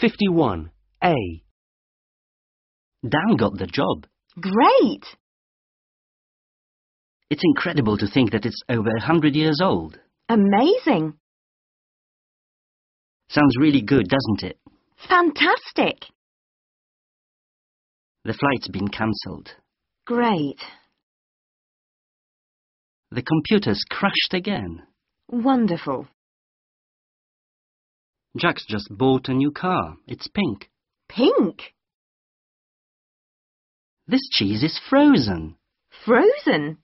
51. A. Dan got the job. Great! It's incredible to think that it's over a hundred years old. Amazing! Sounds really good, doesn't it? Fantastic! The flight's been cancelled. Great. The computer's crashed again. Wonderful. Jack's just bought a new car. It's pink. Pink. This cheese is frozen. Frozen.